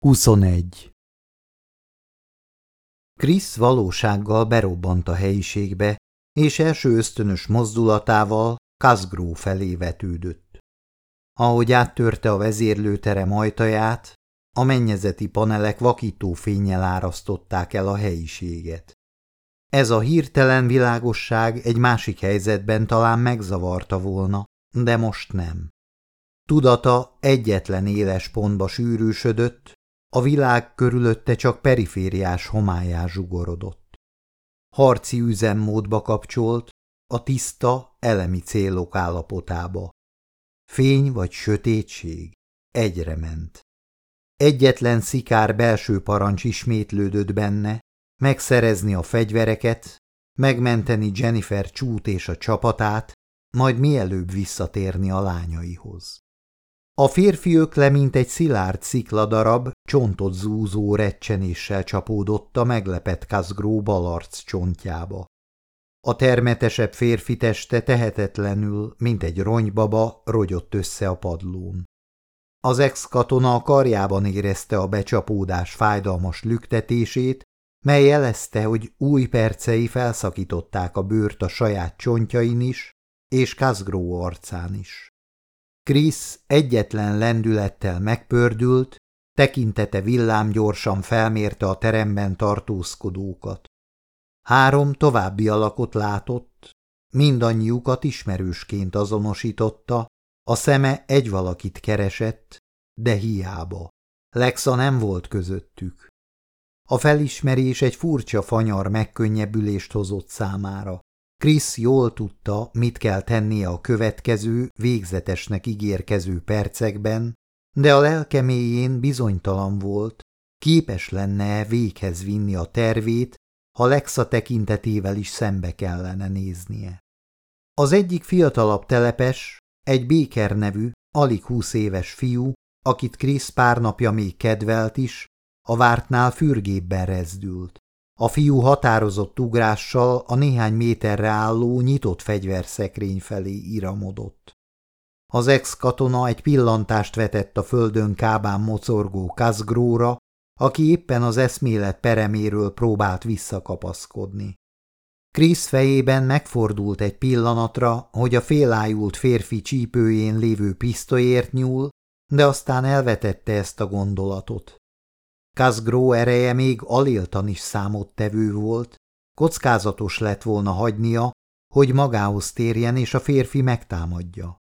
21. Krisz valósággal berobbant a helyiségbe, és első ösztönös mozdulatával Kazgró felé vetődött. Ahogy áttörte a vezérlőtere ajtaját, a mennyezeti panelek vakító fényjel árasztották el a helyiséget. Ez a hirtelen világosság egy másik helyzetben talán megzavarta volna, de most nem. Tudata egyetlen éles pontba sűrűsödött, a világ körülötte csak perifériás homályá zsugorodott. Harci üzemmódba kapcsolt, a tiszta, elemi célok állapotába. Fény vagy sötétség egyre ment. Egyetlen szikár belső parancs ismétlődött benne, megszerezni a fegyvereket, megmenteni Jennifer csút és a csapatát, majd mielőbb visszatérni a lányaihoz. A férfi ökle, mint egy szilárd szikladarab, csontot zúzó recsenéssel csapódott a meglepett Kazgró balarc csontjába. A termetesebb férfi teste tehetetlenül, mint egy ronybaba, rogyott össze a padlón. Az ex-katona a karjában érezte a becsapódás fájdalmas lüktetését, mely jelezte, hogy új percei felszakították a bőrt a saját csontjain is, és Kazgró arcán is. Krisz egyetlen lendülettel megpördült, tekintete villámgyorsan felmérte a teremben tartózkodókat. Három további alakot látott, mindannyiukat ismerősként azonosította, a szeme egy valakit keresett, de hiába. Lexa nem volt közöttük. A felismerés egy furcsa fanyar megkönnyebbülést hozott számára. Krisz jól tudta, mit kell tennie a következő, végzetesnek ígérkező percekben, de a lelkeméjén bizonytalan volt, képes lenne-e véghez vinni a tervét, ha Lexa tekintetével is szembe kellene néznie. Az egyik fiatalabb telepes, egy Béker nevű, alig húsz éves fiú, akit Krisz pár napja még kedvelt is, a vártnál fürgébben rezdült. A fiú határozott ugrással a néhány méterre álló nyitott fegyverszekrény felé iramodott. Az ex-katona egy pillantást vetett a földön kábán mocorgó Kazgróra, aki éppen az eszmélet pereméről próbált visszakapaszkodni. Krisz fejében megfordult egy pillanatra, hogy a félájult férfi csípőjén lévő pisztolyért nyúl, de aztán elvetette ezt a gondolatot. Kazgró ereje még aléltan is számottevő volt, kockázatos lett volna hagynia, hogy magához térjen és a férfi megtámadja.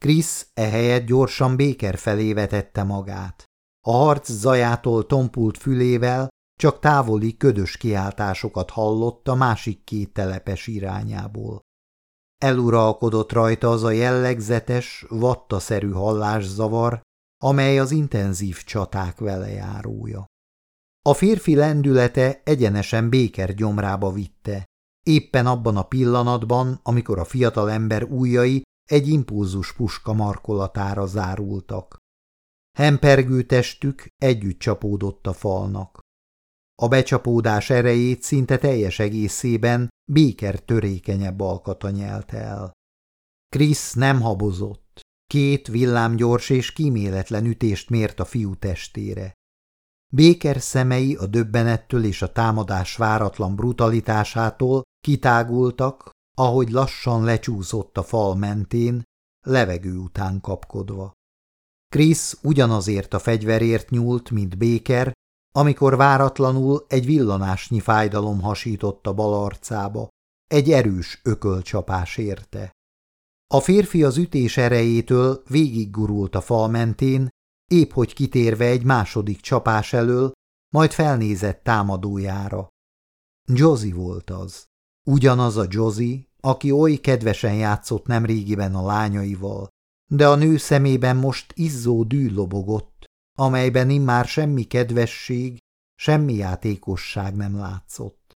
Krisz ehelyett gyorsan Béker felé vetette magát. A harc zajától tompult fülével csak távoli ködös kiáltásokat hallott a másik két telepes irányából. Eluralkodott rajta az a jellegzetes, vattaszerű hallászavar, amely az intenzív csaták velejárója. A férfi lendülete egyenesen Béker gyomrába vitte, éppen abban a pillanatban, amikor a fiatal ember ujjai egy impulzus puska markolatára zárultak. Hempergő testük együtt csapódott a falnak. A becsapódás erejét szinte teljes egészében Béker törékenyebb alkata nyelte el. Krisz nem habozott. Két villámgyors és kíméletlen ütést mért a fiú testére. Béker szemei a döbbenettől és a támadás váratlan brutalitásától kitágultak, ahogy lassan lecsúszott a fal mentén, levegő után kapkodva. Krisz ugyanazért a fegyverért nyúlt, mint Béker, amikor váratlanul egy villanásnyi fájdalom hasított a bal arcába, egy erős ökölcsapás érte. A férfi az ütés erejétől végiggurult a fal mentén, épp hogy kitérve egy második csapás elől, majd felnézett támadójára. Josie volt az. Ugyanaz a Josie, aki oly kedvesen játszott nemrégiben a lányaival, de a nő szemében most izzó dű lobogott, amelyben immár semmi kedvesség, semmi játékosság nem látszott.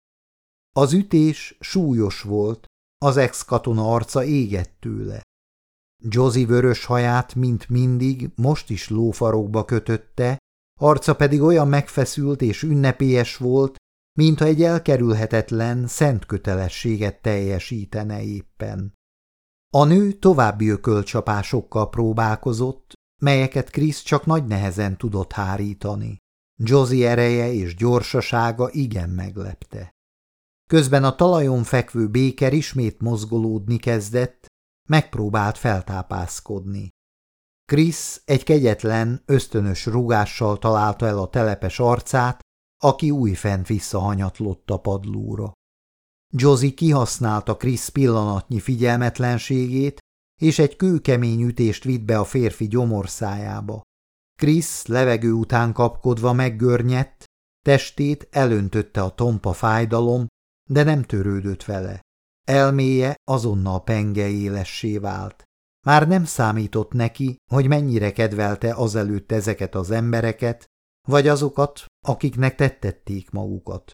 Az ütés súlyos volt, az ex-katona arca égett tőle. Josie vörös haját, mint mindig, most is lófarokba kötötte, arca pedig olyan megfeszült és ünnepélyes volt, mintha egy elkerülhetetlen, szent kötelességet teljesítene éppen. A nő további ökölcsapásokkal próbálkozott, melyeket Krisz csak nagy nehezen tudott hárítani. Josie ereje és gyorsasága igen meglepte. Közben a talajon fekvő béker ismét mozgolódni kezdett, megpróbált feltápászkodni. Krisz egy kegyetlen, ösztönös rugással találta el a telepes arcát, aki újfent visszahanyatlott a padlóra. Josie kihasználta Krisz pillanatnyi figyelmetlenségét, és egy kőkemény ütést vitt be a férfi gyomorszájába. Krisz levegő után kapkodva meggörnyedt, testét elöntötte a tompa fájdalom, de nem törődött vele. Elméje azonnal penge élessé vált. Már nem számított neki, hogy mennyire kedvelte azelőtt ezeket az embereket, vagy azokat, akiknek tettették magukat.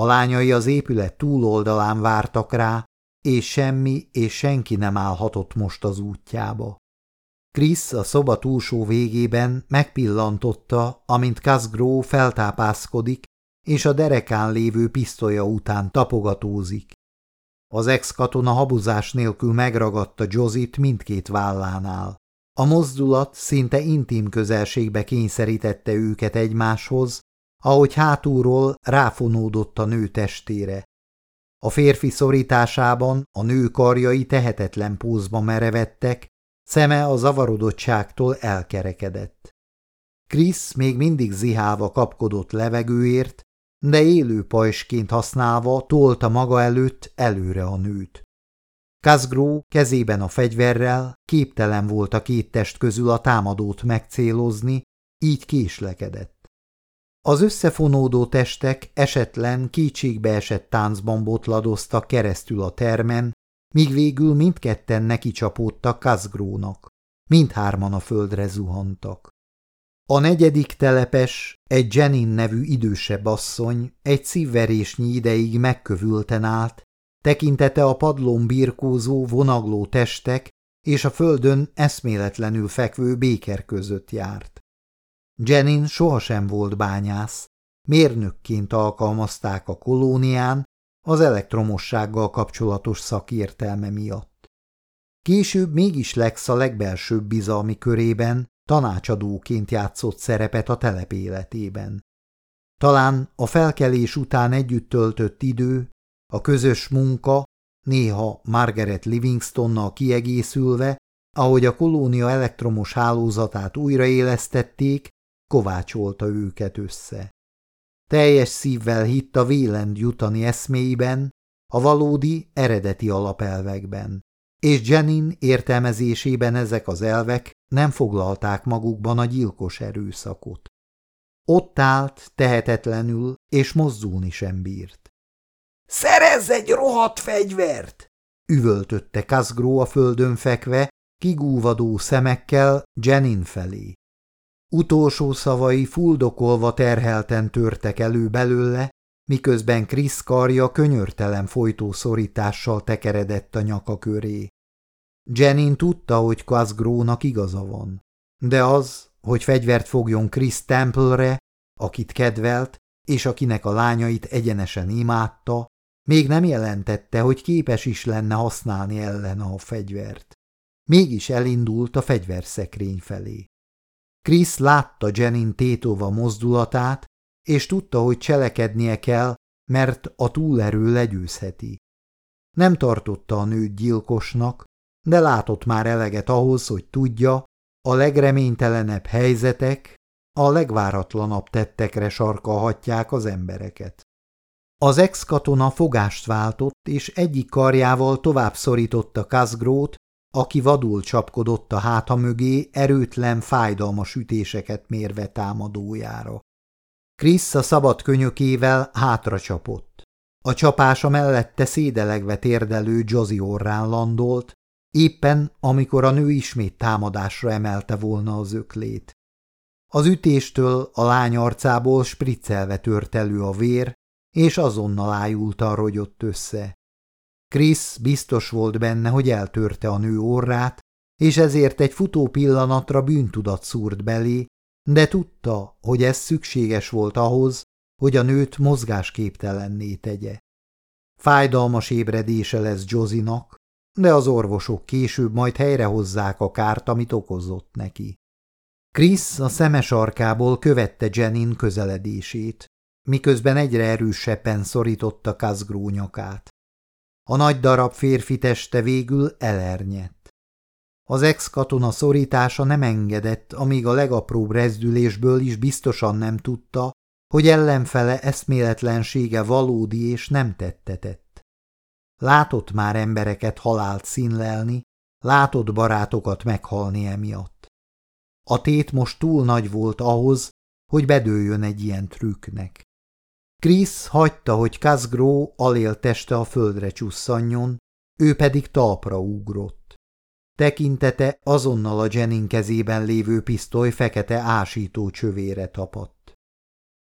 A lányai az épület túloldalán vártak rá, és semmi és senki nem állhatott most az útjába. Krisz a szoba túlsó végében megpillantotta, amint Kazgró feltápászkodik, és a derekán lévő pisztolya után tapogatózik. Az ex-katona habuzás nélkül megragadta Jozit mindkét vállánál. A mozdulat szinte intim közelségbe kényszerítette őket egymáshoz, ahogy hátulról ráfonódott a nő testére. A férfi szorításában a nő karjai tehetetlen pózba merevettek, szeme a zavarodottságtól elkerekedett. Krisz még mindig zihálva kapkodott levegőért, de élő pajsként használva tolta maga előtt előre a nőt. Kazgró kezében a fegyverrel képtelen volt a két test közül a támadót megcélozni, így késlekedett. Az összefonódó testek esetlen kétségbe esett táncban botladoztak keresztül a termen, míg végül mindketten neki csapódtak Kazgrónak. Mindhárman a földre zuhantak. A negyedik telepes, egy Jenin nevű idősebb asszony, egy szívverésnyi ideig megkövülten állt, tekintete a padlón birkózó, vonagló testek és a földön eszméletlenül fekvő béker között járt. Jenin sohasem volt bányász, mérnökként alkalmazták a kolónián az elektromossággal kapcsolatos szakértelme miatt. Később mégis Lex a legbelsőbb bizalmi körében tanácsadóként játszott szerepet a telep életében. Talán a felkelés után együtt töltött idő, a közös munka, néha Margaret Livingstonnal kiegészülve, ahogy a kolónia elektromos hálózatát újraélesztették, kovácsolta őket össze. Teljes szívvel hitt a vélend jutani eszméiben, a valódi, eredeti alapelvekben, és Jenin értelmezésében ezek az elvek nem foglalták magukban a gyilkos erőszakot. Ott állt, tehetetlenül, és mozdulni sem bírt. – Szerezz egy rohadt fegyvert! – üvöltötte Kazgró a földön fekve, kigúvadó szemekkel Jenin felé. Utolsó szavai fuldokolva terhelten törtek elő belőle, miközben Krisz karja könyörtelen folytószorítással tekeredett a nyaka köré. Jenin tudta, hogy Kazgrónak igaza van, de az, hogy fegyvert fogjon Chris Temple-re, akit kedvelt, és akinek a lányait egyenesen imádta, még nem jelentette, hogy képes is lenne használni ellene a fegyvert. Mégis elindult a fegyverszekrény felé. Krisz látta Jenin tétova mozdulatát, és tudta, hogy cselekednie kell, mert a túlerő legyőzheti. Nem tartotta a nőt gyilkosnak, de látott már eleget ahhoz, hogy tudja, a legreménytelenebb helyzetek, a legváratlanabb tettekre sarkalhatják az embereket. Az ex-katona fogást váltott, és egyik karjával tovább szorította Kazgrót, aki vadul csapkodott a háta mögé erőtlen, fájdalmas ütéseket mérve támadójára. Krisz a szabad könyökével hátra csapott. A csapása mellette szédelegve térdelő Josie orrán landolt, éppen amikor a nő ismét támadásra emelte volna az öklét. Az ütéstől a lány arcából spriccelve tört elő a vér, és azonnal ájultan rogyott össze. Krisz biztos volt benne, hogy eltörte a nő orrát, és ezért egy futó pillanatra bűntudat szúrt belé, de tudta, hogy ez szükséges volt ahhoz, hogy a nőt mozgásképtelenné tegye. Fájdalmas ébredése lesz Jozinak, de az orvosok később majd helyrehozzák a kárt, amit okozott neki. Krisz a szemes arkából követte Jenin közeledését, miközben egyre erősebben szorította Kazgró nyakát. A nagy darab férfi teste végül elernyett. Az ex-katona szorítása nem engedett, amíg a legapróbb rezdülésből is biztosan nem tudta, hogy ellenfele eszméletlensége valódi és nem tettetett. Látott már embereket halált színlelni, látott barátokat meghalni emiatt. A tét most túl nagy volt ahhoz, hogy bedőljön egy ilyen trükknek. Krisz hagyta, hogy Kazgró alél teste a földre csusszanjon, ő pedig talpra ugrott. Tekintete azonnal a Jenin kezében lévő pisztoly fekete ásító csövére tapadt.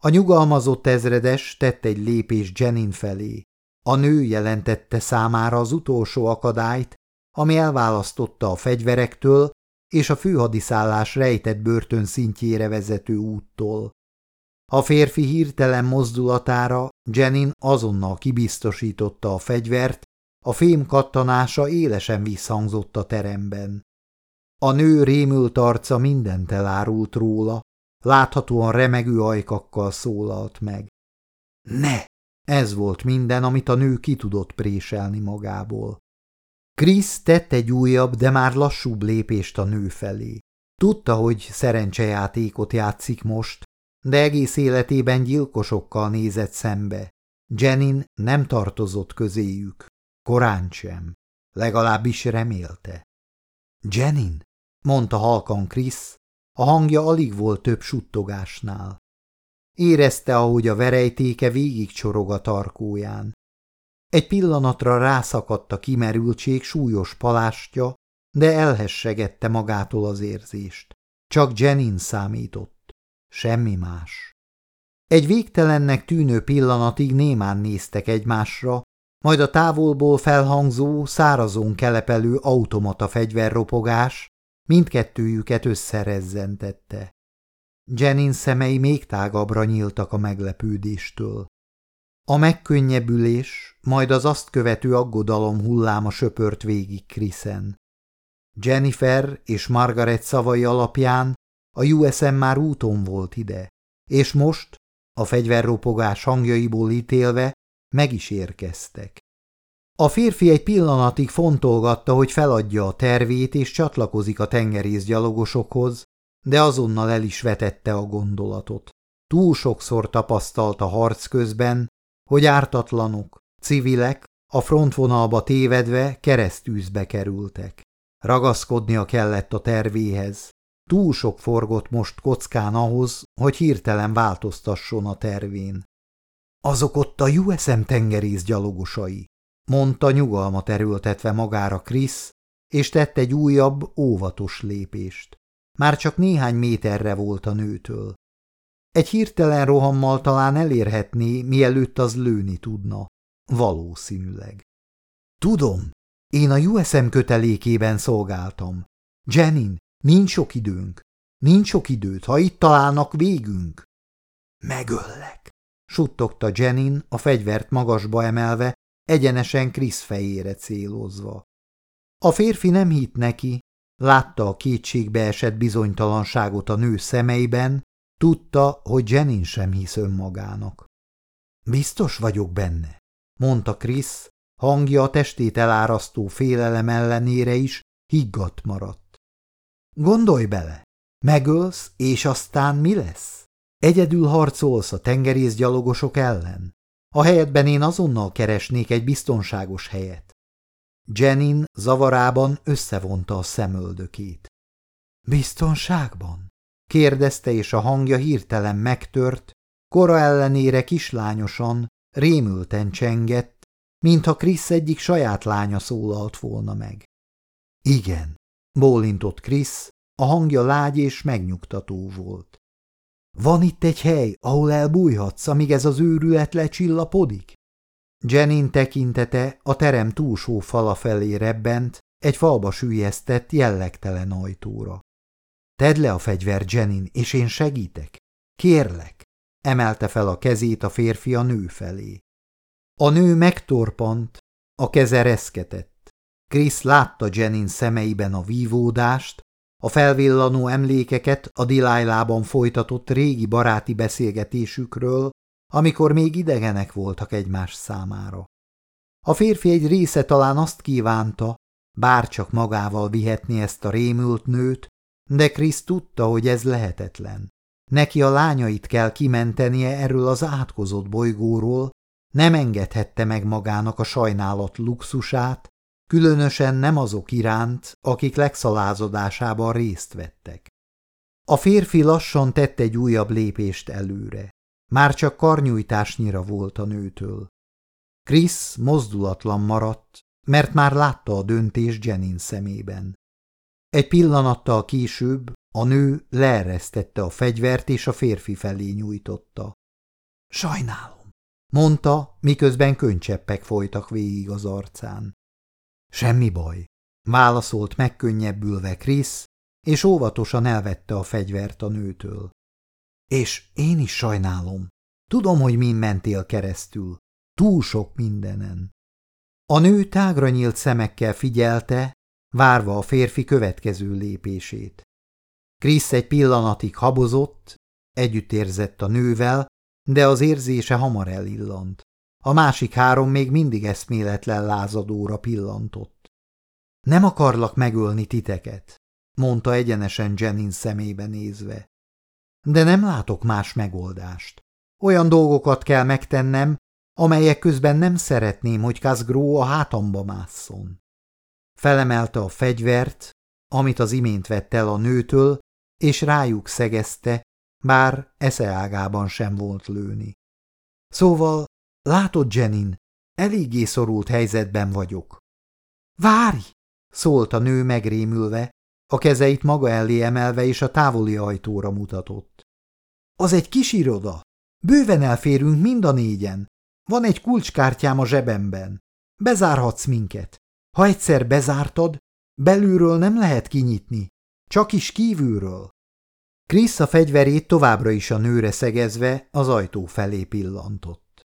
A nyugalmazott ezredes tett egy lépés Jenin felé. A nő jelentette számára az utolsó akadályt, ami elválasztotta a fegyverektől és a főhadiszállás rejtett börtön szintjére vezető úttól. A férfi hirtelen mozdulatára Jenin azonnal kibiztosította a fegyvert, a fém kattanása élesen visszhangzott a teremben. A nő rémült arca mindent elárult róla, láthatóan remegő ajkakkal szólalt meg. Ne! Ez volt minden, amit a nő ki tudott préselni magából. Krisz tett egy újabb, de már lassúbb lépést a nő felé. Tudta, hogy szerencsejátékot játszik most, de egész életében gyilkosokkal nézett szembe. Jenin nem tartozott közéjük, korán sem, legalábbis remélte. Jenin, mondta halkan Krisz, a hangja alig volt több suttogásnál. Érezte, ahogy a verejtéke végig csorog a tarkóján. Egy pillanatra rászakadt a kimerültség súlyos palástja, de elhessegette magától az érzést. Csak Jenin számított. Semmi más. Egy végtelennek tűnő pillanatig némán néztek egymásra, majd a távolból felhangzó, szárazon kelepelő automata fegyverropogás mindkettőjüket összerezzentette. Jenin szemei még tágabbra nyíltak a meglepődéstől. A megkönnyebbülés, majd az azt követő aggodalom hulláma söpört végig Kriszen. Jennifer és Margaret szavai alapján a USM már úton volt ide, és most, a fegyverropogás hangjaiból ítélve, meg is érkeztek. A férfi egy pillanatig fontolgatta, hogy feladja a tervét és csatlakozik a tengerészgyalogosokhoz, de azonnal el is vetette a gondolatot. Túl sokszor tapasztalta harc közben, hogy ártatlanok, civilek a frontvonalba tévedve keresztűzbe kerültek. Ragaszkodnia kellett a tervéhez. Túl sok forgott most kockán ahhoz, hogy hirtelen változtasson a tervén. Azok ott a USM tengerész gyalogosai, mondta nyugalmat erőltetve magára Krisz, és tett egy újabb, óvatos lépést. Már csak néhány méterre volt a nőtől. Egy hirtelen rohammal talán elérhetné, mielőtt az lőni tudna. Valószínűleg. Tudom, én a USM kötelékében szolgáltam. Jenin, nincs sok időnk. Nincs sok időt, ha itt találnak végünk. Megöllek, suttogta Jenin, a fegyvert magasba emelve, egyenesen Krisz fejére célozva. A férfi nem hitt neki, látta a kétségbe esett bizonytalanságot a nő szemeiben, tudta, hogy Jenin sem hisz önmagának. Biztos vagyok benne, mondta Krisz, hangja a testét elárasztó félelem ellenére is higgadt maradt. Gondolj bele, megölsz, és aztán mi lesz? Egyedül harcolsz a tengerészgyalogosok ellen? A helyetben én azonnal keresnék egy biztonságos helyet. Jenin zavarában összevonta a szemöldökét. Biztonságban? kérdezte, és a hangja hirtelen megtört, kora ellenére kislányosan, rémülten csengett, mintha Krisz egyik saját lánya szólalt volna meg. Igen, bólintott Krisz, a hangja lágy és megnyugtató volt. Van itt egy hely, ahol elbújhatsz, amíg ez az őrület lecsillapodik? Jenin tekintete a terem túlsó fala felé rebbent, egy falba sűjesztett, jellegtelen ajtóra. Tedd le a fegyver, Jenin, és én segítek. Kérlek, emelte fel a kezét a férfi a nő felé. A nő megtorpant, a keze reszketett. Krisz látta Jenin szemeiben a vívódást, A felvillanó emlékeket a Dilájlában folytatott régi baráti beszélgetésükről, amikor még idegenek voltak egymás számára. A férfi egy része talán azt kívánta, bárcsak magával vihetni ezt a rémült nőt, de Krisz tudta, hogy ez lehetetlen. Neki a lányait kell kimentenie erről az átkozott bolygóról, nem engedhette meg magának a sajnálat luxusát, különösen nem azok iránt, akik legszalázodásában részt vettek. A férfi lassan tett egy újabb lépést előre. Már csak karnyújtásnyira volt a nőtől. Krisz mozdulatlan maradt, mert már látta a döntés Jenin szemében. Egy pillanattal később a nő leeresztette a fegyvert és a férfi felé nyújtotta. Sajnálom, mondta, miközben könycseppek folytak végig az arcán. Semmi baj, válaszolt megkönnyebbülve Krisz, és óvatosan elvette a fegyvert a nőtől. És én is sajnálom. Tudom, hogy mind mentél keresztül. Túl sok mindenen. A nő tágra nyílt szemekkel figyelte, várva a férfi következő lépését. Krisz egy pillanatig habozott, együtt érzett a nővel, de az érzése hamar elillant. A másik három még mindig eszméletlen lázadóra pillantott. Nem akarlak megölni titeket, mondta egyenesen Jenin szemébe nézve. De nem látok más megoldást. Olyan dolgokat kell megtennem, amelyek közben nem szeretném, hogy Kazgró a hátamba másszon. Felemelte a fegyvert, amit az imént vett el a nőtől, és rájuk szegezte, bár eszeágában sem volt lőni. Szóval, látod, Jenin, eléggé szorult helyzetben vagyok. Várj! szólt a nő megrémülve, a kezeit maga elé emelve és a távoli ajtóra mutatott. Az egy kis iroda. Bőven elférünk mind a négyen. Van egy kulcskártyám a zsebemben. Bezárhatsz minket. Ha egyszer bezártad, belülről nem lehet kinyitni, csak is kívülről. Krisz a fegyverét továbbra is a nőre szegezve az ajtó felé pillantott.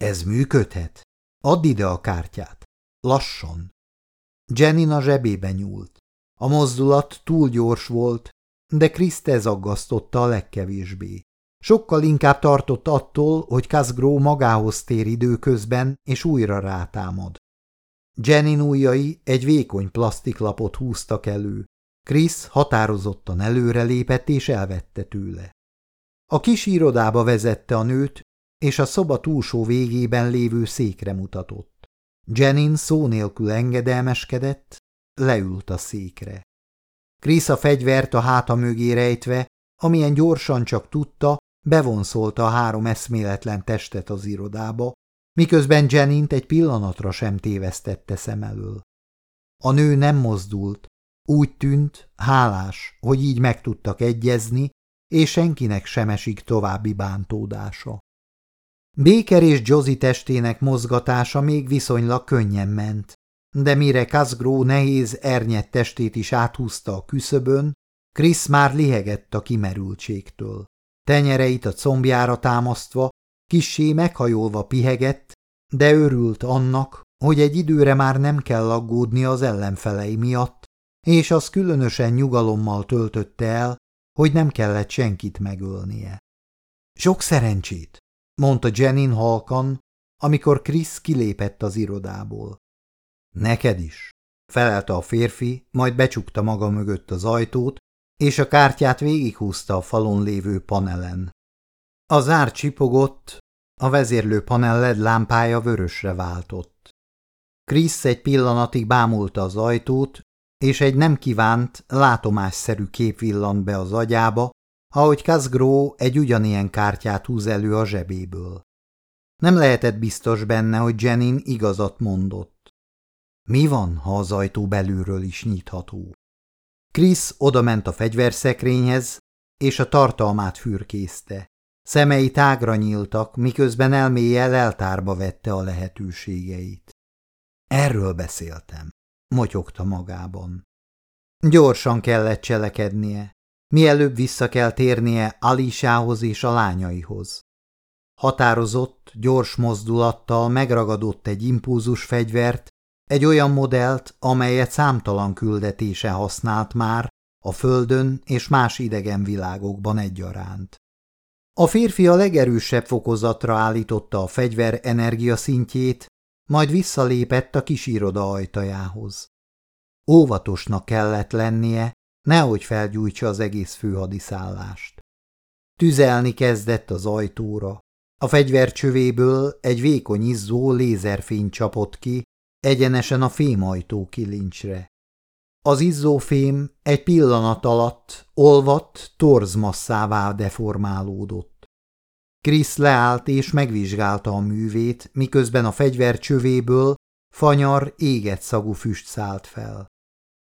Ez működhet? Add ide a kártyát. Lassan. Jenin a zsebébe nyúlt. A mozdulat túl gyors volt, de Kriszt ez aggasztotta a legkevésbé. Sokkal inkább tartott attól, hogy Kazgró magához tér időközben, és újra rátámad. Jenin ujjai egy vékony plastiklapot húztak elő. Krisz határozottan előrelépett és elvette tőle. A kis irodába vezette a nőt, és a szoba túlsó végében lévő székre mutatott. Jenin szó nélkül engedelmeskedett, leült a székre. Krisz a fegyvert a háta mögé rejtve, amilyen gyorsan csak tudta, bevonszolta a három eszméletlen testet az irodába, miközben Jenint egy pillanatra sem tévesztette szem elől. A nő nem mozdult, úgy tűnt, hálás, hogy így meg tudtak egyezni, és senkinek sem esik további bántódása. Béker és Josie testének mozgatása még viszonylag könnyen ment, de mire Kazgró nehéz ernyett testét is áthúzta a küszöbön, Krisz már lihegett a kimerültségtől. Tenyereit a combjára támasztva, kissé meghajolva pihegett, de örült annak, hogy egy időre már nem kell aggódni az ellenfelei miatt, és az különösen nyugalommal töltötte el, hogy nem kellett senkit megölnie. Sok szerencsét, mondta Jenin halkan, amikor Krisz kilépett az irodából. Neked is, felelte a férfi, majd becsukta maga mögött az ajtót, és a kártyát végighúzta a falon lévő panelen. A zár csipogott, a vezérlő panel LED lámpája vörösre váltott. Krisz egy pillanatig bámulta az ajtót, és egy nem kívánt, látomásszerű kép villant be az agyába, ahogy Kazgró egy ugyanilyen kártyát húz elő a zsebéből. Nem lehetett biztos benne, hogy Jenin igazat mondott. Mi van, ha az ajtó belülről is nyitható? Krisz odament a fegyverszekrényhez, és a tartalmát fürkészte. Szemei tágra nyíltak, miközben elméje leltárba vette a lehetőségeit. Erről beszéltem, motyogta magában. Gyorsan kellett cselekednie, mielőbb vissza kell térnie Alisához és a lányaihoz. Határozott, gyors mozdulattal megragadott egy impulzus fegyvert, egy olyan modellt, amelyet számtalan küldetése használt már, a földön és más idegen világokban egyaránt. A férfi a legerősebb fokozatra állította a fegyver energia szintjét, majd visszalépett a kis iroda ajtajához. Óvatosnak kellett lennie, nehogy felgyújtsa az egész főhadiszállást. Tüzelni kezdett az ajtóra. A fegyver csövéből egy vékony izzó lézerfény csapott ki, egyenesen a fémajtó kilincsre. Az izzófém egy pillanat alatt olvadt, torzmasszává deformálódott. Krisz leállt és megvizsgálta a művét, miközben a fegyver csövéből fanyar, éget szagú füst szállt fel.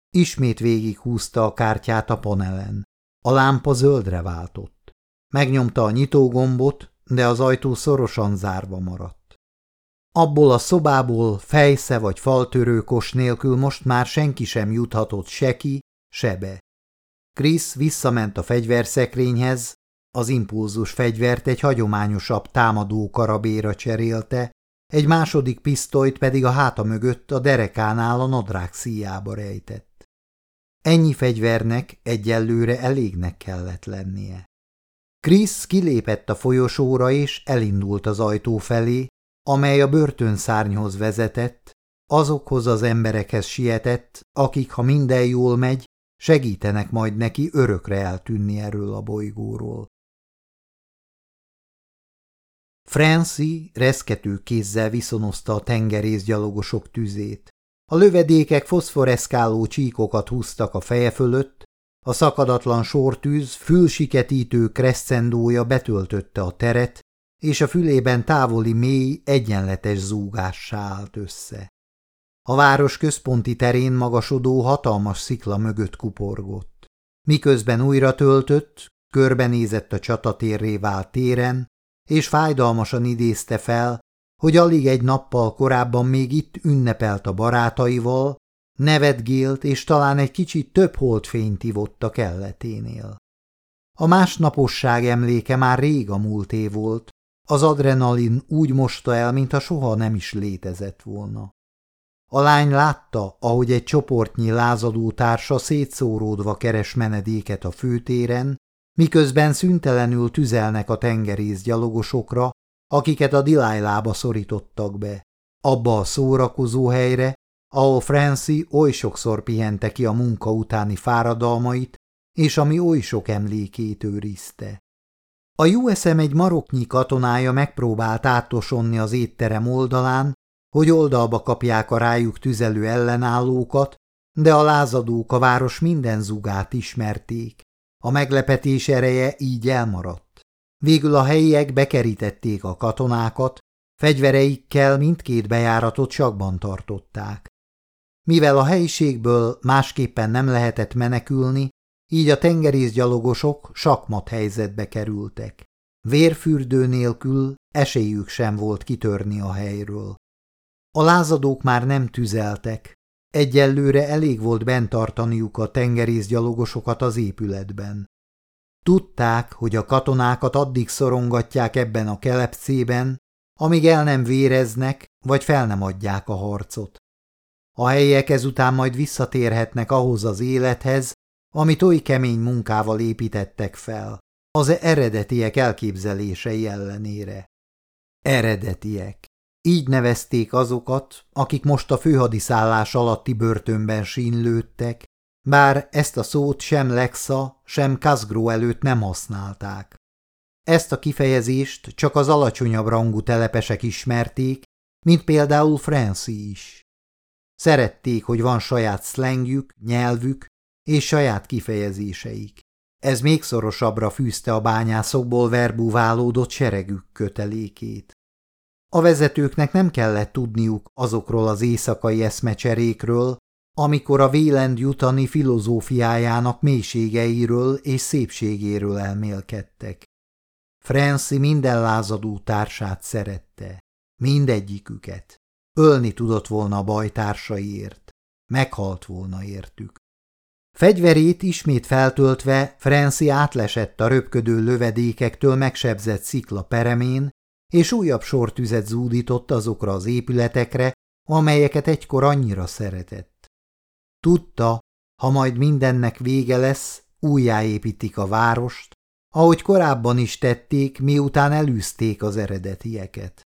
Ismét végighúzta a kártyát a panelen. A lámpa zöldre váltott. Megnyomta a nyitógombot, de az ajtó szorosan zárva maradt. Abból a szobából fejsze vagy faltörőkos nélkül most már senki sem juthatott se ki, se. Krisz visszament a fegyverszekrényhez, az impulzus fegyvert egy hagyományosabb támadó karabéra cserélte, egy második pisztolyt pedig a háta mögött a derekánál a nadrág szíjába rejtett. Ennyi fegyvernek egyelőre elégnek kellett lennie. Krisz kilépett a folyosóra és elindult az ajtó felé, amely a börtönszárnyhoz vezetett, azokhoz az emberekhez sietett, akik, ha minden jól megy, segítenek majd neki örökre eltűnni erről a bolygóról. Franci reszkető kézzel viszonozta a tengerészgyalogosok tüzét. A lövedékek foszforeszkáló csíkokat húztak a feje fölött, a szakadatlan sortűz fülsiketítő kreszcendója betöltötte a teret, és a fülében távoli mély, egyenletes zúgássá állt össze. A város központi terén magasodó hatalmas szikla mögött kuporgott. Miközben újra töltött, körbenézett a csatatérré vált téren, és fájdalmasan idézte fel, hogy alig egy nappal korábban még itt ünnepelt a barátaival, nevetgélt és talán egy kicsit több holdfényt ivott a kelleténél. A másnaposság emléke már rég a múlté volt, az adrenalin úgy mosta el, mintha soha nem is létezett volna. A lány látta, ahogy egy csoportnyi lázadó társa szétszóródva keres menedéket a főtéren, miközben szüntelenül tüzelnek a tengerész gyalogosokra, akiket a dilájlába szorítottak be, abba a szórakozó helyre, ahol Franci oly sokszor pihente ki a munka utáni fáradalmait, és ami oly sok emlékét őrizte. A USM egy maroknyi katonája megpróbált átosonni az étterem oldalán, hogy oldalba kapják a rájuk tüzelő ellenállókat, de a lázadók a város minden zugát ismerték. A meglepetés ereje így elmaradt. Végül a helyiek bekerítették a katonákat, fegyvereikkel mindkét bejáratot sakban tartották. Mivel a helyiségből másképpen nem lehetett menekülni, így a tengerészgyalogosok sakmat helyzetbe kerültek. Vérfürdő nélkül esélyük sem volt kitörni a helyről. A lázadók már nem tüzeltek, egyelőre elég volt bent tartaniuk a tengerészgyalogosokat az épületben. Tudták, hogy a katonákat addig szorongatják ebben a kelepcében, amíg el nem véreznek, vagy fel nem adják a harcot. A helyiek ezután majd visszatérhetnek ahhoz az élethez, amit oly kemény munkával építettek fel, az eredetiek elképzelései ellenére. Eredetiek. Így nevezték azokat, akik most a főhadiszállás alatti börtönben sínlődtek, bár ezt a szót sem Lexa, sem Kazgró előtt nem használták. Ezt a kifejezést csak az alacsonyabb rangú telepesek ismerték, mint például Franci is. Szerették, hogy van saját szlengjük, nyelvük és saját kifejezéseik. Ez még szorosabbra fűzte a bányászokból verbúválódott seregük kötelékét. A vezetőknek nem kellett tudniuk azokról az éjszakai eszmecserékről, amikor a vélend jutani filozófiájának mélységeiről és szépségéről elmélkedtek. Franci minden lázadó társát szerette, mindegyiküket. Ölni tudott volna a bajtársaiért, meghalt volna értük. Fegyverét ismét feltöltve, Franci átlesett a röpködő lövedékektől megsebzett szikla peremén, és újabb sortüzet zúdított azokra az épületekre, amelyeket egykor annyira szeretett. Tudta, ha majd mindennek vége lesz, újjáépítik a várost, ahogy korábban is tették, miután elűzték az eredetieket.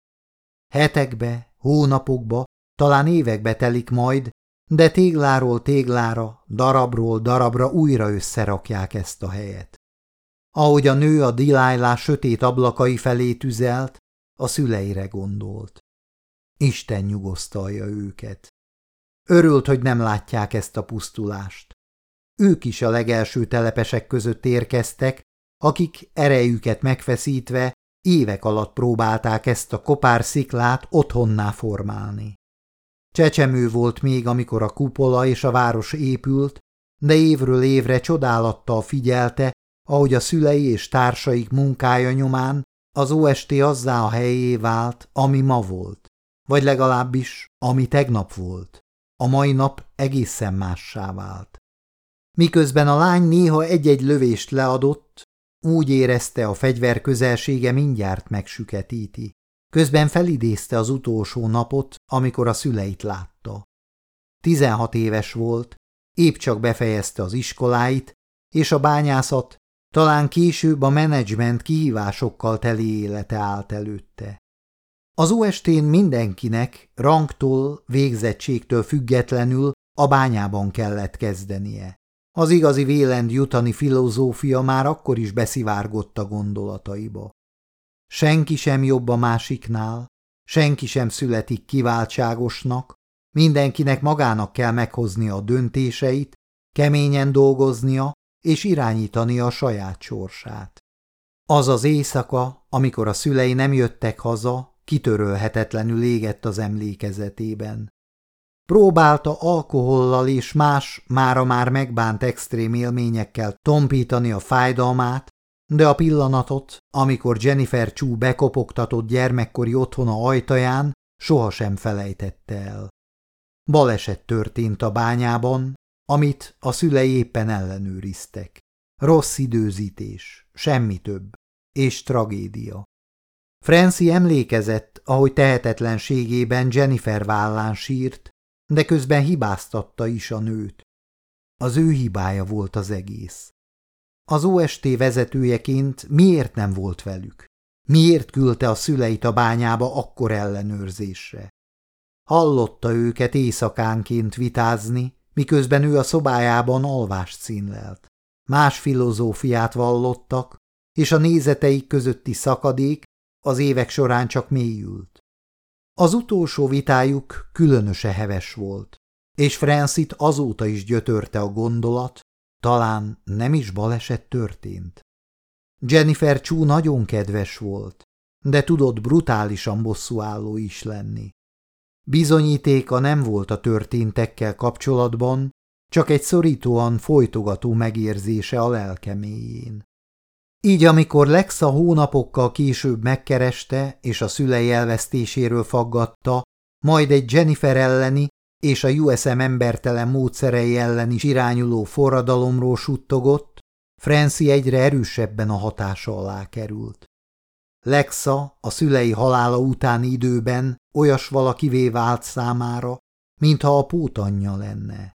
Hetekbe, hónapokba, talán évekbe telik majd, de tégláról téglára, darabról darabra újra összerakják ezt a helyet. Ahogy a nő a dilájlá sötét ablakai felé tüzelt, a szüleire gondolt. Isten nyugosztalja őket. Örült, hogy nem látják ezt a pusztulást. Ők is a legelső telepesek között érkeztek, akik erejüket megfeszítve évek alatt próbálták ezt a kopár sziklát otthonná formálni. Csecsemő volt még, amikor a kupola és a város épült, de évről évre csodálattal figyelte, ahogy a szülei és társaik munkája nyomán az OST azzá a helyé vált, ami ma volt, vagy legalábbis, ami tegnap volt. A mai nap egészen mássá vált. Miközben a lány néha egy-egy lövést leadott, úgy érezte, a fegyver közelsége mindjárt megsüketíti. Közben felidézte az utolsó napot, amikor a szüleit látta. Tizenhat éves volt, épp csak befejezte az iskoláit, és a bányászat talán később a menedzsment kihívásokkal teli élete állt előtte. Az OST-n mindenkinek, rangtól, végzettségtől függetlenül a bányában kellett kezdenie. Az igazi vélend jutani filozófia már akkor is beszivárgott a gondolataiba. Senki sem jobb a másiknál, senki sem születik kiváltságosnak, mindenkinek magának kell meghozni a döntéseit, keményen dolgoznia és irányítani a saját sorsát. Az az éjszaka, amikor a szülei nem jöttek haza, kitörölhetetlenül égett az emlékezetében. Próbálta alkohollal és más, mára már megbánt extrém élményekkel tompítani a fájdalmát, de a pillanatot, amikor Jennifer Chu bekopogtatott gyermekkori otthona ajtaján, sohasem felejtette el. Baleset történt a bányában, amit a szülei éppen ellenőriztek. Rossz időzítés, semmi több, és tragédia. Francie emlékezett, ahogy tehetetlenségében Jennifer vállán sírt, de közben hibáztatta is a nőt. Az ő hibája volt az egész. Az OST vezetőjeként miért nem volt velük? Miért küldte a szüleit a bányába akkor ellenőrzésre? Hallotta őket éjszakánként vitázni, miközben ő a szobájában alvást színlelt. Más filozófiát vallottak, és a nézeteik közötti szakadék az évek során csak mélyült. Az utolsó vitájuk különöse heves volt, és Francit azóta is gyötörte a gondolat, talán nem is baleset történt. Jennifer Chu nagyon kedves volt, de tudott brutálisan bosszúálló is lenni. Bizonyítéka nem volt a történtekkel kapcsolatban, csak egy szorítóan folytogató megérzése a lelkeméjén. Így amikor Lexa hónapokkal később megkereste és a szülei elvesztéséről faggatta, majd egy Jennifer elleni és a USM embertelen módszerei ellen is irányuló forradalomról suttogott, Francie egyre erősebben a hatása alá került. Lexa a szülei halála utáni időben olyas valakivé vált számára, mintha a pótanyja lenne.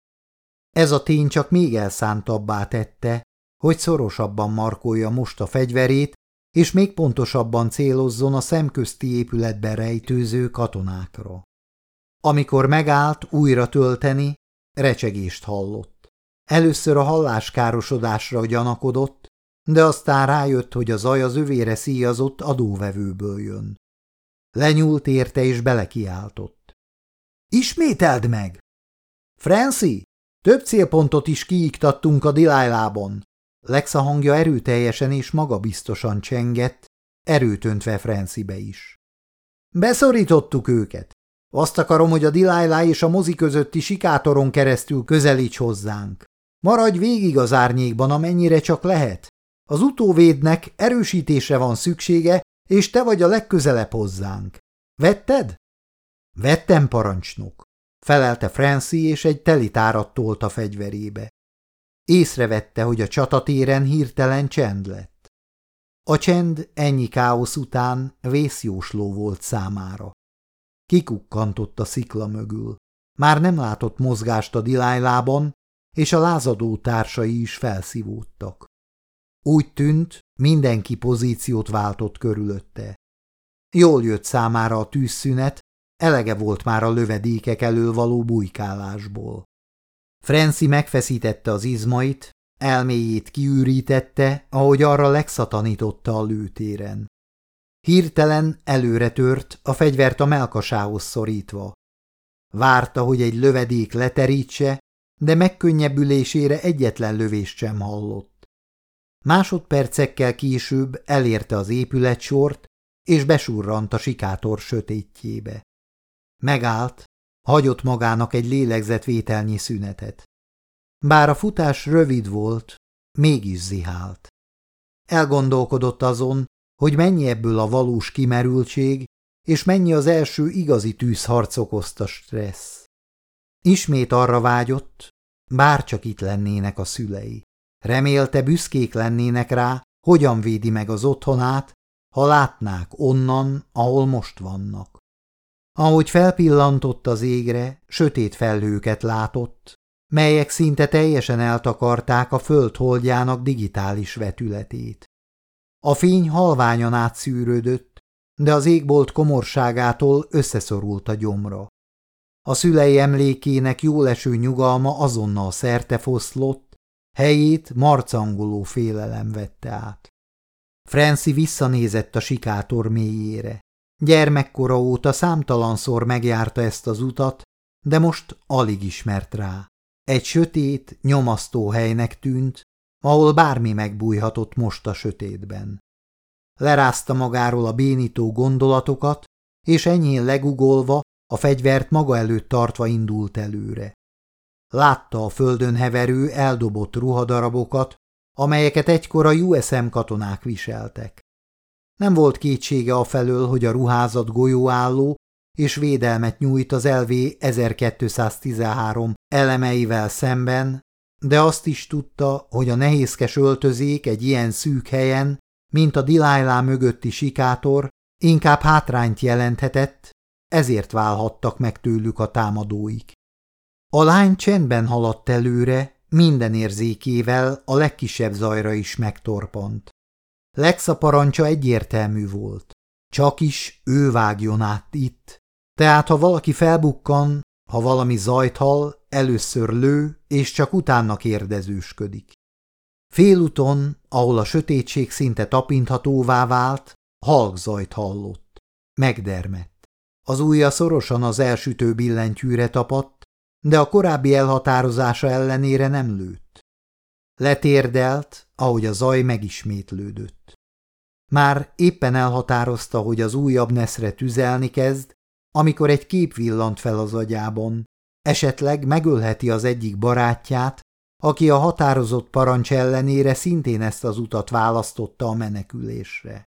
Ez a tény csak még elszántabbá tette, hogy szorosabban markolja most a fegyverét, és még pontosabban célozzon a szemközti épületben rejtőző katonákra. Amikor megállt újra tölteni, recsegést hallott. Először a halláskárosodásra gyanakodott, de aztán rájött, hogy a zaj az övére szíjazott adóvevőből jön. Lenyúlt érte és belekiáltott. Ismételd meg! Franci, több célpontot is kiiktattunk a Dilájlában. Lexa hangja erőteljesen és magabiztosan csengett, erőtöntve Francibe is. Beszorítottuk őket. Azt akarom, hogy a Delilah és a mozi közötti sikátoron keresztül közelíts hozzánk. Maradj végig az árnyékban, amennyire csak lehet. Az utóvédnek erősítésre van szüksége, és te vagy a legközelebb hozzánk. Vetted? Vettem, parancsnok, felelte Francie, és egy telitárat tolt a fegyverébe. Észrevette, hogy a csatatéren hirtelen csend lett. A csend ennyi káosz után vészjósló volt számára. Kikukkantott a szikla mögül. Már nem látott mozgást a dilájlában, és a lázadó társai is felszívódtak. Úgy tűnt, mindenki pozíciót váltott körülötte. Jól jött számára a tűzszünet, elege volt már a lövedékek elől való bujkálásból. Franci megfeszítette az izmait, elméjét kiürítette, ahogy arra legszatanította a lőtéren. Hirtelen előre tört, a fegyvert a melkasához szorítva. Várta, hogy egy lövedék leterítse, de megkönnyebbülésére egyetlen lövést sem hallott. Másodpercekkel később elérte az épületsort, és besurrant a sikátor sötétjébe. Megállt, hagyott magának egy lélegzetvételnyi szünetet. Bár a futás rövid volt, mégis zihált. Elgondolkodott azon, hogy mennyi ebből a valós kimerültség, és mennyi az első igazi tűzharc okozta stressz. Ismét arra vágyott, bárcsak itt lennének a szülei. Remélte büszkék lennének rá, hogyan védi meg az otthonát, ha látnák onnan, ahol most vannak. Ahogy felpillantott az égre, sötét felhőket látott, melyek szinte teljesen eltakarták a föld holdjának digitális vetületét. A fény halványan átszűrődött, de az égbolt komorságától összeszorult a gyomra. A szülei emlékének jóleső nyugalma azonnal szerte foszlott, helyét marcangoló félelem vette át. Franci visszanézett a sikátor mélyére. Gyermekkora óta számtalanszor megjárta ezt az utat, de most alig ismert rá. Egy sötét, nyomasztó helynek tűnt, ahol bármi megbújhatott most a sötétben. Lerázta magáról a bénító gondolatokat, és enyhén legugolva, a fegyvert maga előtt tartva indult előre. Látta a földön heverő, eldobott ruhadarabokat, amelyeket egykor a USM katonák viseltek. Nem volt kétsége a felől, hogy a ruházat golyóálló és védelmet nyújt az LV 1213 elemeivel szemben, de azt is tudta, hogy a nehézkes öltözék egy ilyen szűk helyen, mint a Dilájlá mögötti sikátor, inkább hátrányt jelenthetett, ezért válhattak meg tőlük a támadóik. A lány csendben haladt előre, minden érzékével a legkisebb zajra is megtorpant. Lexa parancsa egyértelmű volt. Csak is ő vágjon át itt. Tehát, ha valaki felbukkan, ha valami zajt hall, először lő, és csak utána kérdezősködik. Félúton, ahol a sötétség szinte tapinthatóvá vált, halk zajt hallott. Megdermett. Az ujja szorosan az elsütő billentyűre tapadt, de a korábbi elhatározása ellenére nem lőtt. Letérdelt, ahogy a zaj megismétlődött. Már éppen elhatározta, hogy az újabb neszre tüzelni kezd, amikor egy kép villant fel az agyában. Esetleg megölheti az egyik barátját, aki a határozott parancs ellenére szintén ezt az utat választotta a menekülésre.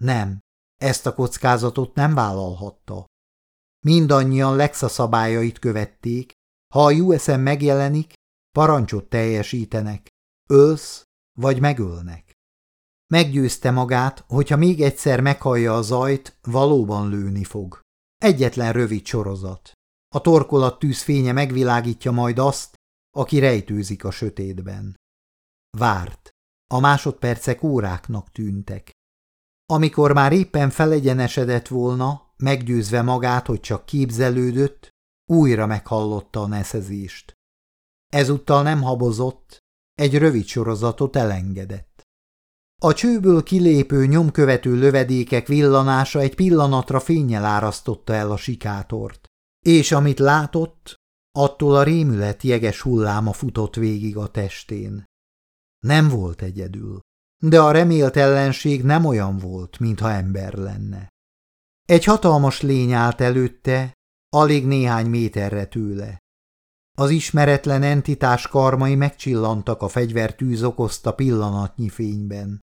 Nem, ezt a kockázatot nem vállalhatta. Mindannyian Lexa szabályait követték, ha a USM megjelenik, parancsot teljesítenek, ölsz vagy megölnek. Meggyőzte magát, hogyha még egyszer meghallja a zajt, valóban lőni fog. Egyetlen rövid sorozat. A torkolat tűzfénye megvilágítja majd azt, aki rejtőzik a sötétben. Várt. A másodpercek óráknak tűntek. Amikor már éppen felegyenesedett volna, meggyőzve magát, hogy csak képzelődött, újra meghallotta a neszezést. Ezúttal nem habozott, egy rövid sorozatot elengedett. A csőből kilépő nyomkövető lövedékek villanása egy pillanatra fényjel árasztotta el a sikátort, és amit látott, attól a rémület jeges hulláma futott végig a testén. Nem volt egyedül, de a remélt ellenség nem olyan volt, mintha ember lenne. Egy hatalmas lény állt előtte, alig néhány méterre tőle. Az ismeretlen entitás karmai megcsillantak a fegyvertűz okozta pillanatnyi fényben.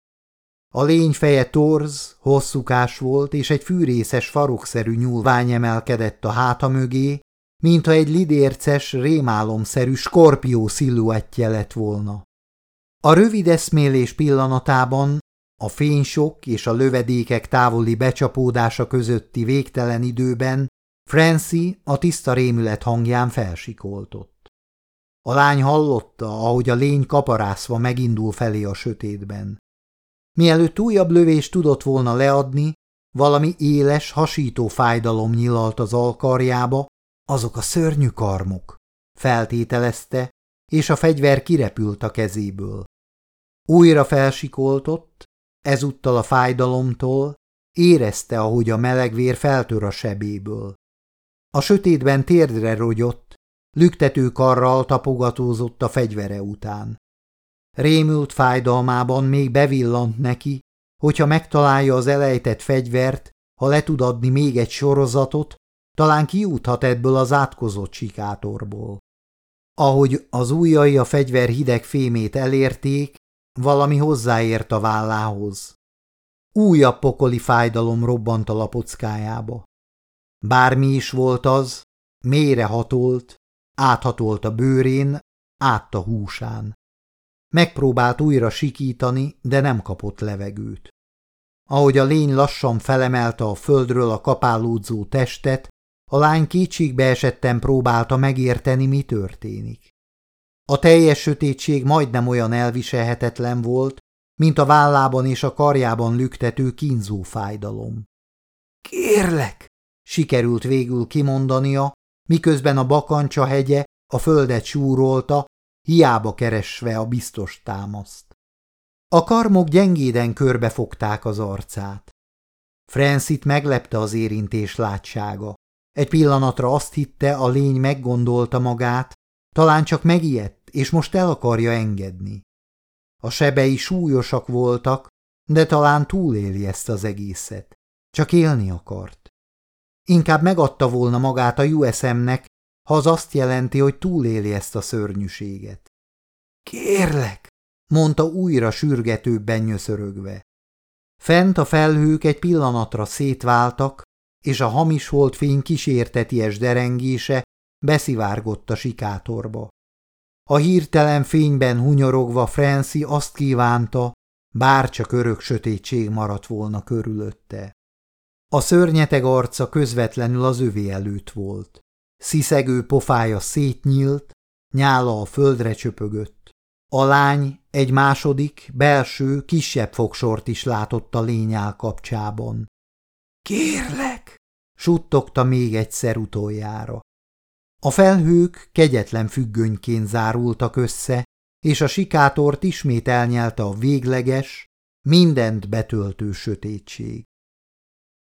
A lény feje torz, hosszúkás volt, és egy fűrészes farokszerű nyúlvány emelkedett a háta mögé, mintha egy lidérces, rémálomszerű skorpió sziluettje lett volna. A rövid eszmélés pillanatában a fénysok és a lövedékek távoli becsapódása közötti végtelen időben Francie a tiszta rémület hangján felsikoltott. A lány hallotta, ahogy a lény kaparászva megindul felé a sötétben. Mielőtt újabb lövést tudott volna leadni, valami éles, hasító fájdalom nyilalt az alkarjába, azok a szörnyű karmok, feltételezte, és a fegyver kirepült a kezéből. Újra felsikoltott, ezúttal a fájdalomtól, érezte, ahogy a meleg vér feltör a sebéből. A sötétben térdre rogyott, lüktető karral tapogatózott a fegyvere után. Rémült fájdalmában még bevillant neki, hogyha megtalálja az elejtett fegyvert, ha le tud adni még egy sorozatot, talán kijuthat ebből az átkozott sikátorból. Ahogy az ujjai a fegyver hideg fémét elérték, valami hozzáért a vállához. Újabb pokoli fájdalom robbant a lapockájába. Bármi is volt az, mélyre hatolt, áthatolt a bőrén, a húsán. Megpróbált újra sikítani, de nem kapott levegőt. Ahogy a lény lassan felemelte a földről a kapálódzó testet, a lány kétségbe esetten próbálta megérteni, mi történik. A teljes sötétség majdnem olyan elviselhetetlen volt, mint a vállában és a karjában lüktető kínzó fájdalom. Kérlek! Sikerült végül kimondania, miközben a bakancsa hegye a földet súrolta, hiába keresve a biztos támaszt. A karmok gyengéden körbefogták az arcát. Francit meglepte az érintés látsága. Egy pillanatra azt hitte, a lény meggondolta magát, talán csak megijedt, és most el akarja engedni. A sebei súlyosak voltak, de talán túléli ezt az egészet. Csak élni akart. Inkább megadta volna magát a USM-nek, ha az azt jelenti, hogy túléli ezt a szörnyűséget. Kérlek, mondta újra sürgetőbben nyöszörögve. Fent a felhők egy pillanatra szétváltak, és a hamis holdfény kísérteties derengése beszivárgott a sikátorba. A hirtelen fényben hunyorogva Franci azt kívánta, bárcsak örök sötétség maradt volna körülötte. A szörnyeteg arca közvetlenül az övé előtt volt. Sziszegő pofája szétnyílt, nyála a földre csöpögött. A lány egy második, belső, kisebb fogsort is látott a lényál kapcsában. – Kérlek! – suttogta még egyszer utoljára. A felhők kegyetlen függönyként zárultak össze, és a sikátort ismét elnyelte a végleges, mindent betöltő sötétség.